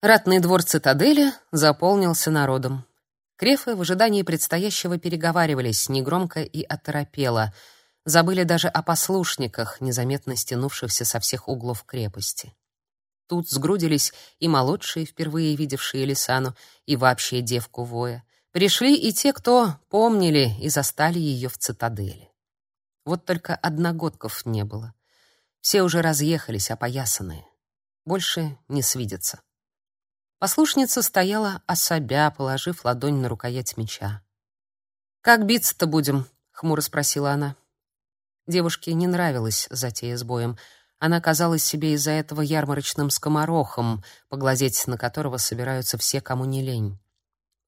Ратный двор цитадели заполнился народом. Крефы в ожидании предстоящего переговаривались негромко и оторопело, забыли даже о послушниках, незаметно стянувшихся со всех углов крепости. Тут сгрудились и молодшие, впервые видевшие Лисану, и вообще девку Воя. Пришли и те, кто помнили и застали ее в цитадели. Вот только одногодков не было. Все уже разъехались, опоясанные. Больше не свидятся. Послушница стояла особя, положив ладонь на рукоять меча. «Как биться-то будем?» — хмуро спросила она. Девушке не нравилась затея с боем. Она казалась себе из-за этого ярмарочным скоморохом, поглазеть на которого собираются все, кому не лень.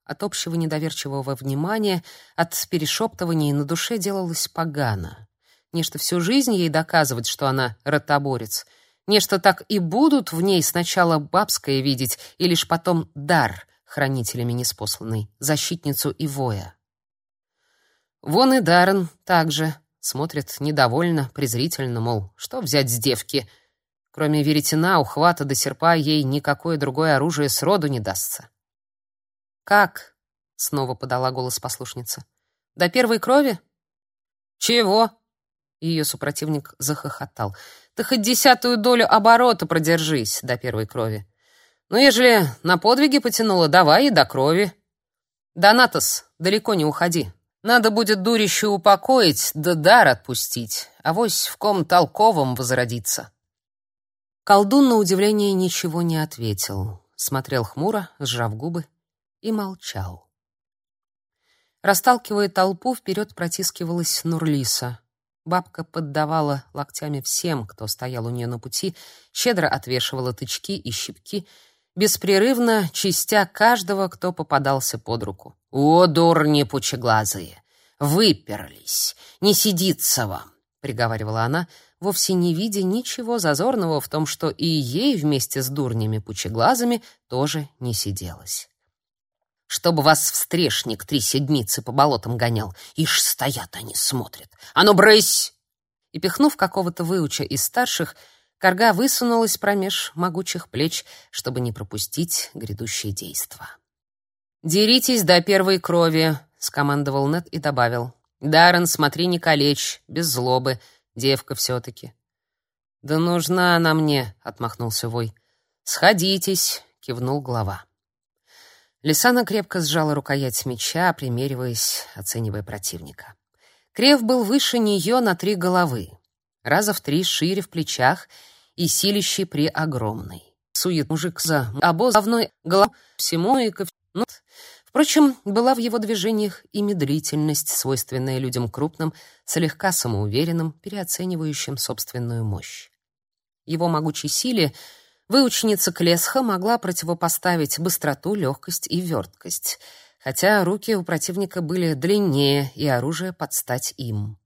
От общего недоверчивого внимания, от перешептываний на душе делалось погано. Нечто всю жизнь ей доказывать, что она ротоборец — Нечто так и будут в ней сначала бабское видеть, и лишь потом дар, хранителями неспосланный, защитницу и воя. Вон и Даррен также смотрит недовольно, презрительно, мол, что взять с девки? Кроме веретена, ухвата до серпа ей никакое другое оружие сроду не дастся. «Как?» — снова подала голос послушница. «До первой крови?» «Чего?» Ее супротивник захохотал. Ты хоть десятую долю оборота продержись до первой крови. Ну, ежели на подвиги потянуло, давай и до крови. Донатос, далеко не уходи. Надо будет дурище упокоить, да дар отпустить, а вось в ком толковом возродиться. Колдун, на удивление, ничего не ответил. Смотрел хмуро, сжав губы, и молчал. Расталкивая толпу, вперед протискивалась Нурлиса. Бабка поддавала локтями всем, кто стоял у нее на пути, щедро отвешивала тычки и щипки, беспрерывно чистя каждого, кто попадался под руку. «О, дурни пучеглазые! Выперлись! Не сидится вам!» — приговаривала она, вовсе не видя ничего зазорного в том, что и ей вместе с дурнями пучеглазыми тоже не сиделось чтобы вас встрешник три седмицы по болотам гонял. Ишь, стоят они, смотрят. А ну, брысь!» И, пихнув какого-то выуча из старших, корга высунулась промеж могучих плеч, чтобы не пропустить грядущее действо. «Деритесь до первой крови», — скомандовал Нед и добавил. «Даррен, смотри, не калечь, без злобы, девка все-таки». «Да нужна она мне», — отмахнулся Вой. «Сходитесь», — кивнул глава. Лисана крепко сжала рукоять меча, примериваясь, оценивая противника. Крев был выше нее на три головы, раза в три шире в плечах и силищий при огромной. Сует мужик за обозовной головой всему и ко всему. Впрочем, была в его движениях и медлительность, свойственная людям крупным, слегка самоуверенным, переоценивающим собственную мощь. Его могучей силе — Выученица Клесха могла противопоставить быстроту, легкость и верткость, хотя руки у противника были длиннее и оружие под стать им.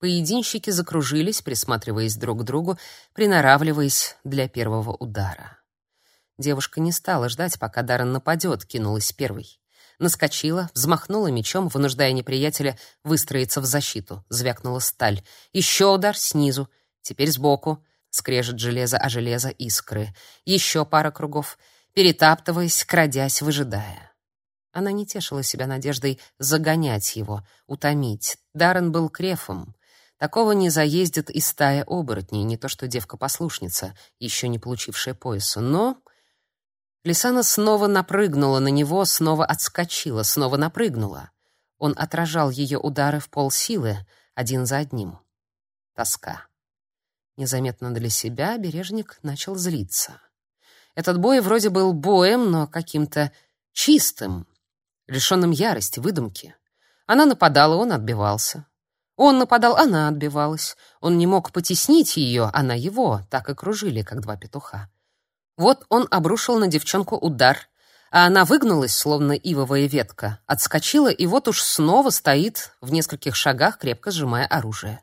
Поединщики закружились, присматриваясь друг к другу, приноравливаясь для первого удара. Девушка не стала ждать, пока Даррен нападет, кинулась первой. Наскочила, взмахнула мечом, вынуждая неприятеля выстроиться в защиту. Звякнула сталь. Еще удар снизу, теперь сбоку. Скрежет железо о железо искры. Еще пара кругов, перетаптываясь, крадясь, выжидая. Она не тешила себя надеждой загонять его, утомить. Даррен был крефом. Такого не заездит и стая оборотней, не то что девка-послушница, еще не получившая пояса. Но Лисана снова напрыгнула на него, снова отскочила, снова напрыгнула. Он отражал ее удары в полсилы, один за одним. Тоска. Незаметно для себя бережник начал злиться. Этот бой вроде был боем, но каким-то чистым, лишенным ярости, выдумки. Она нападала, он отбивался. Он нападал, она отбивалась. Он не мог потеснить ее, она его, так и кружили, как два петуха. Вот он обрушил на девчонку удар, а она выгнулась, словно ивовая ветка, отскочила и вот уж снова стоит в нескольких шагах, крепко сжимая оружие.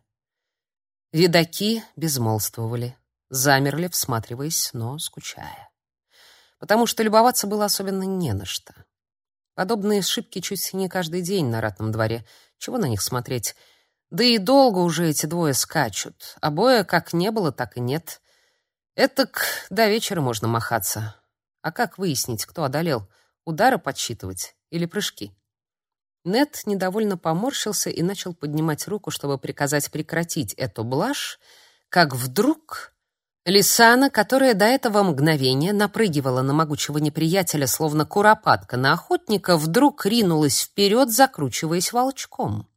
Видаки безмолвствовали, замерли, всматриваясь, но скучая. Потому что любоваться было особенно не на что. Подобные ошибки чуть не каждый день на ратном дворе. Чего на них смотреть? Да и долго уже эти двое скачут. А боя как не было, так и нет. Этак до вечера можно махаться. А как выяснить, кто одолел? Удары подсчитывать или прыжки? Нет недовольно поморщился и начал поднимать руку, чтобы приказать прекратить эту блажь, как вдруг Лисана, которая до этого мгновения напрыгивала на могучего неприятеля, словно куропатка на охотника, вдруг ринулась вперед, закручиваясь волчком.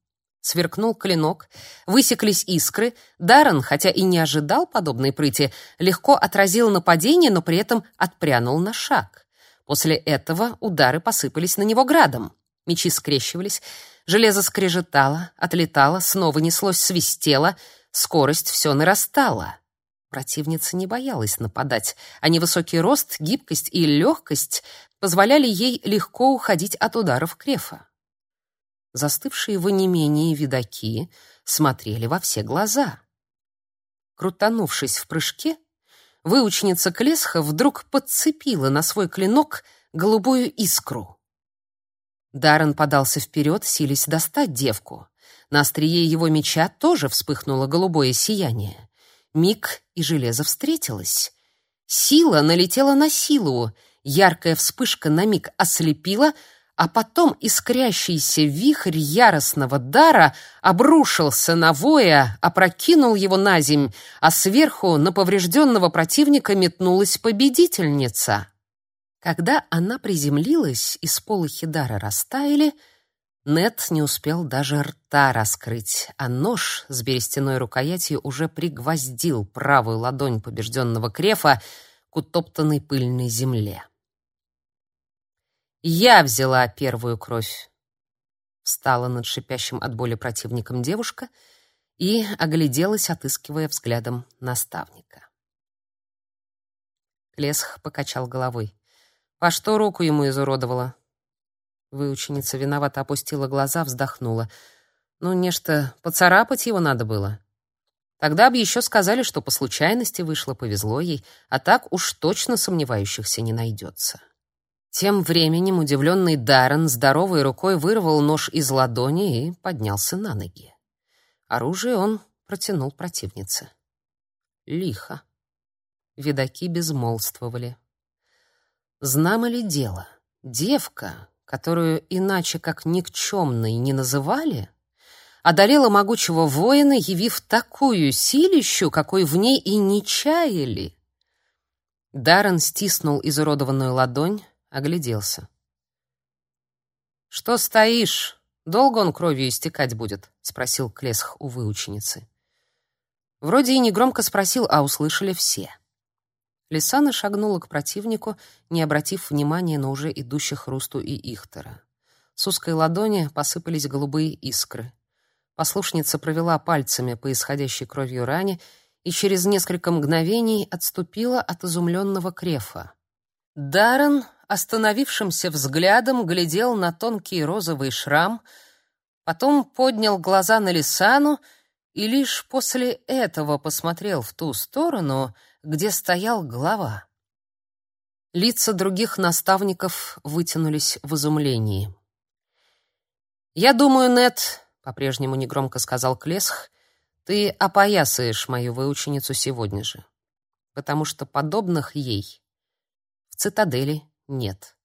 Сверкнул клинок, высеклись искры. Даррен, хотя и не ожидал подобной прыти, легко отразил нападение, но при этом отпрянул на шаг. После этого удары посыпались на него градом. Мечи скрещивались, железо скрежетало, отлетало, снова неслось, свистело, скорость все нарастала. Противница не боялась нападать, а невысокий рост, гибкость и легкость позволяли ей легко уходить от ударов крефа. Застывшие в онемении видаки смотрели во все глаза. Крутанувшись в прыжке, выученица Клесха вдруг подцепила на свой клинок голубую искру. Даррен подался вперед, силясь достать девку. На острие его меча тоже вспыхнуло голубое сияние. Миг, и железо встретилось. Сила налетела на силу. Яркая вспышка на миг ослепила, а потом искрящийся вихрь яростного дара обрушился на воя, опрокинул его на земь, а сверху на поврежденного противника метнулась победительница. Когда она приземлилась и сполохи дара растаяли, нет не успел даже рта раскрыть, а нож с берестяной рукоятью уже пригвоздил правую ладонь побежденного крефа к утоптанной пыльной земле. Я взяла первую кровь. Встала над шипящим от боли противником девушка и огляделась, отыскивая взглядом наставника. Клесх покачал головой. «По что руку ему изуродовала?» Выученица виновато опустила глаза, вздохнула. «Ну, нечто, поцарапать его надо было. Тогда бы еще сказали, что по случайности вышло, повезло ей, а так уж точно сомневающихся не найдется». Тем временем удивленный Даррен здоровой рукой вырвал нож из ладони и поднялся на ноги. Оружие он протянул противнице. Лихо. Видаки безмолвствовали. Знамо ли дело? Девка, которую иначе как никчемной не называли, одолела могучего воина, явив такую силищу, какой в ней и не чаяли. Даррен стиснул изуродованную ладонь, огляделся. «Что стоишь? Долго он кровью истекать будет?» — спросил Клесх у выученицы. Вроде и негромко спросил, а услышали все. Лисана шагнула к противнику, не обратив внимания на уже идущих Русту и Ихтера. С узкой ладони посыпались голубые искры. Послушница провела пальцами по исходящей кровью ране и через несколько мгновений отступила от изумленного крефа. Даррен остановившимся взглядом глядел на тонкий розовый шрам, потом поднял глаза на Лисану и лишь после этого посмотрел в ту сторону, где стоял глава. Лица других наставников вытянулись в изумлении. «Я думаю, Нет, по-прежнему негромко сказал Клесх, — «ты опоясаешь мою выученицу сегодня же, потому что подобных ей в цитадели нет.